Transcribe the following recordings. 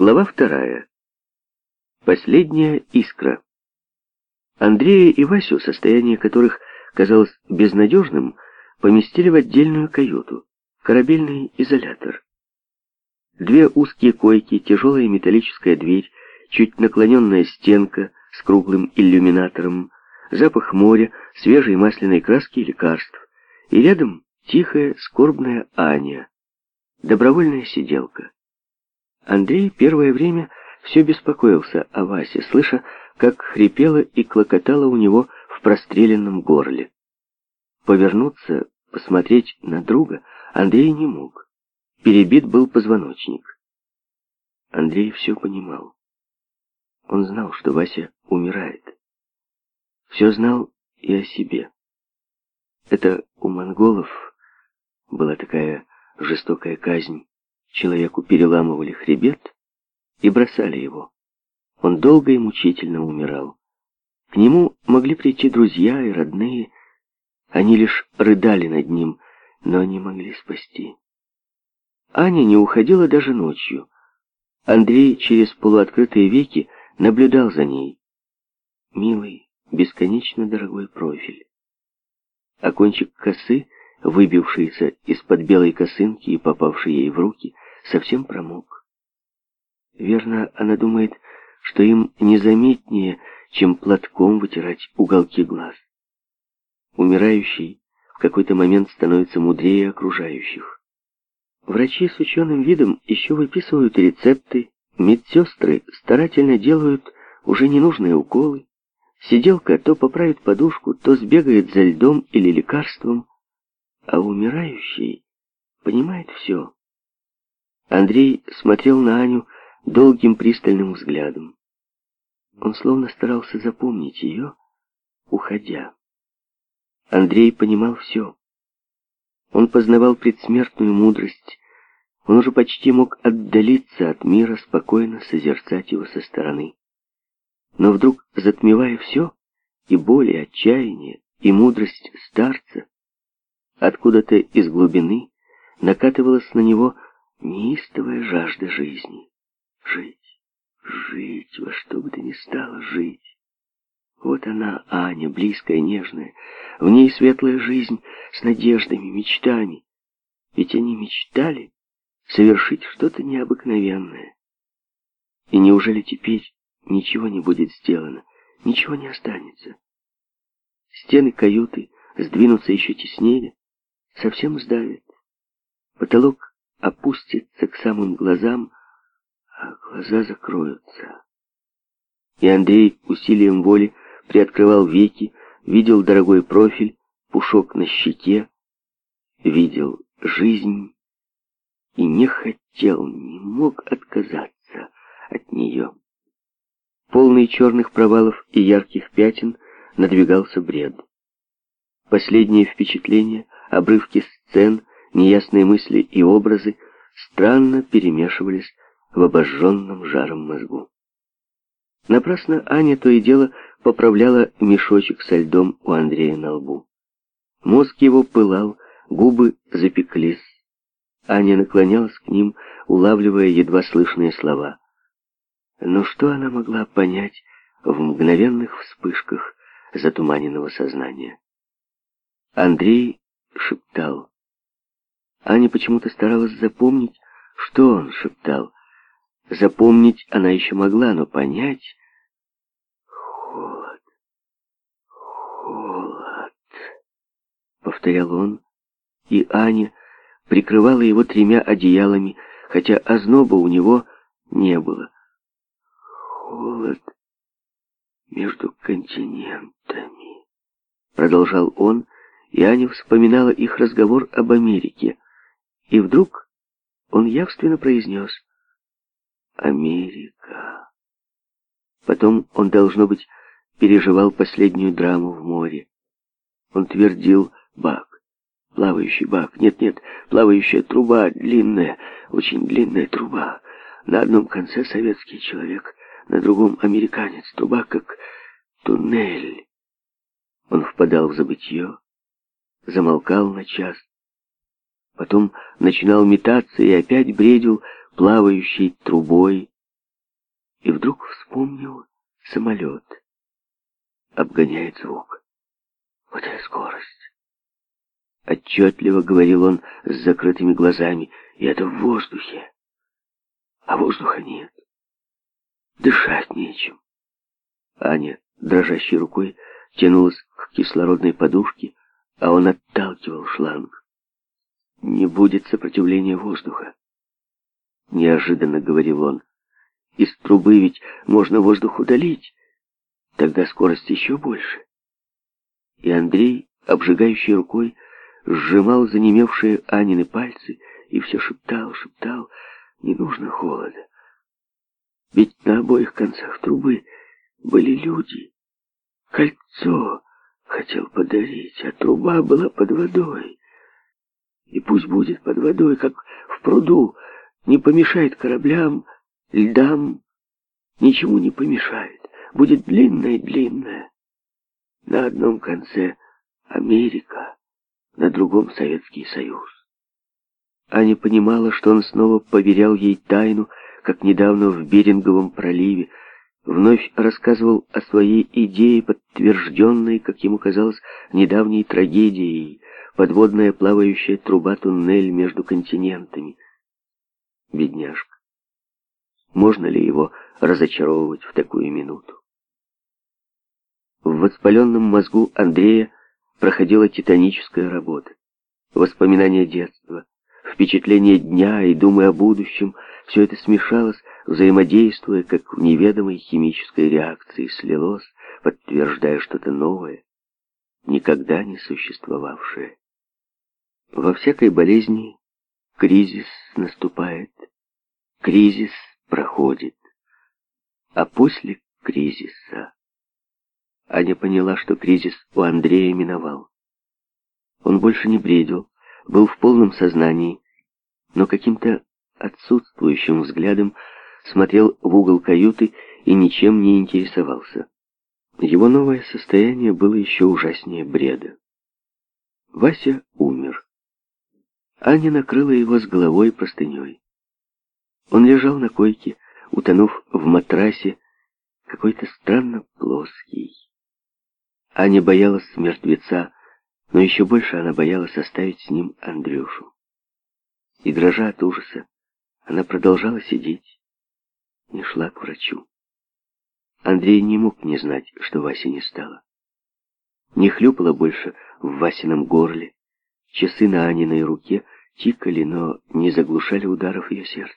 Глава вторая. Последняя искра. Андрея и Васю, состояние которых казалось безнадежным, поместили в отдельную каюту, корабельный изолятор. Две узкие койки, тяжелая металлическая дверь, чуть наклоненная стенка с круглым иллюминатором, запах моря, свежей масляной краски и лекарств. И рядом тихая, скорбная Аня, добровольная сиделка. Андрей первое время все беспокоился о Васе, слыша, как хрипело и клокотало у него в простреленном горле. Повернуться, посмотреть на друга Андрей не мог. Перебит был позвоночник. Андрей все понимал. Он знал, что Вася умирает. Все знал и о себе. Это у монголов была такая жестокая казнь Человеку переламывали хребет и бросали его. Он долго и мучительно умирал. К нему могли прийти друзья и родные. Они лишь рыдали над ним, но не могли спасти. Аня не уходила даже ночью. Андрей через полуоткрытые веки наблюдал за ней. Милый, бесконечно дорогой профиль. А кончик косы выбившийся из-под белой косынки и попавший ей в руки, совсем промок. Верно, она думает, что им незаметнее, чем платком вытирать уголки глаз. Умирающий в какой-то момент становится мудрее окружающих. Врачи с ученым видом еще выписывают рецепты, медсестры старательно делают уже ненужные уколы, сиделка то поправит подушку, то сбегает за льдом или лекарством, а умирающий понимает все. Андрей смотрел на Аню долгим пристальным взглядом. Он словно старался запомнить ее, уходя. Андрей понимал все. Он познавал предсмертную мудрость. Он уже почти мог отдалиться от мира, спокойно созерцать его со стороны. Но вдруг, затмевая все, и боль, и отчаяние, и мудрость старца, Откуда-то из глубины накатывалась на него неистовая жажда жизни. Жить, жить, во что бы то ни стало жить. Вот она, Аня, близкая, нежная. В ней светлая жизнь с надеждами, мечтами. Ведь они мечтали совершить что-то необыкновенное. И неужели теперь ничего не будет сделано, ничего не останется? Стены каюты сдвинутся еще теснее, совсем сдавит. Потолок опустится к самым глазам, а глаза закроются. И Андрей усилием воли приоткрывал веки, видел дорогой профиль, пушок на щеке, видел жизнь и не хотел, не мог отказаться от нее. Полный черных провалов и ярких пятен надвигался бред. Последнее впечатление — Обрывки сцен, неясные мысли и образы странно перемешивались в обожженном жаром мозгу. Напрасно Аня то и дело поправляла мешочек со льдом у Андрея на лбу. Мозг его пылал, губы запеклись. Аня наклонялась к ним, улавливая едва слышные слова. Но что она могла понять в мгновенных вспышках затуманенного сознания? Андрей шептал. Аня почему-то старалась запомнить, что он шептал. Запомнить она еще могла, но понять... «Холод, холод», — повторял он, и Аня прикрывала его тремя одеялами, хотя озноба у него не было. «Холод между континентами», — продолжал он, — и Аня вспоминала их разговор об Америке. И вдруг он явственно произнес «Америка». Потом он, должно быть, переживал последнюю драму в море. Он твердил «Бак, плавающий бак, нет-нет, плавающая труба, длинная, очень длинная труба. На одном конце советский человек, на другом американец, труба как туннель». Он впадал в забытье, замолкал на час. Потом начинал метаться и опять бредил плавающей трубой. И вдруг вспомнил самолет. Обгоняет звук. Вот и скорость. Отчетливо говорил он с закрытыми глазами. И это в воздухе. А воздуха нет. Дышать нечем. Аня, дрожащей рукой, тянулась к кислородной подушке, а он отталкивал шланг. «Не будет сопротивления воздуха», — неожиданно говорил он. «Из трубы ведь можно воздух удалить, тогда скорость еще больше». И Андрей, обжигающий рукой, сжимал занемевшие Анины пальцы и все шептал, шептал, «Не нужно холода». Ведь на обоих концах трубы были люди. Кольцо, хотел подарить, а труба была под водой. И пусть будет под водой, как в пруду, не помешает кораблям, льдам, ничему не помешает. Будет длинная-длинная. На одном конце Америка, на другом Советский Союз. Аня понимала, что он снова поверял ей тайну, как недавно в Беринговом проливе, вновь рассказывал о своей идее, подтвержденной, как ему казалось, недавней трагедией, подводная плавающая труба-туннель между континентами. Бедняжка. Можно ли его разочаровывать в такую минуту? В воспаленном мозгу Андрея проходила титаническая работа. Воспоминания детства, впечатления дня и думы о будущем — все это смешалось взаимодействуя, как в неведомой химической реакции, слилось, подтверждая что-то новое, никогда не существовавшее. Во всякой болезни кризис наступает, кризис проходит, а после кризиса... Аня поняла, что кризис у Андрея миновал. Он больше не бредил, был в полном сознании, но каким-то отсутствующим взглядом смотрел в угол каюты и ничем не интересовался. Его новое состояние было еще ужаснее бреда. Вася умер. Аня накрыла его с головой простыней. Он лежал на койке, утонув в матрасе, какой-то странно плоский. Аня боялась мертвеца, но еще больше она боялась оставить с ним Андрюшу. И, дрожа от ужаса, она продолжала сидеть, не шла к врачу. Андрей не мог не знать, что Васи не стало. Не хлюпала больше в Васином горле, часы на Аниной руке тикали, но не заглушали ударов ее сердца.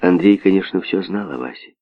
Андрей, конечно, все знал о Васе.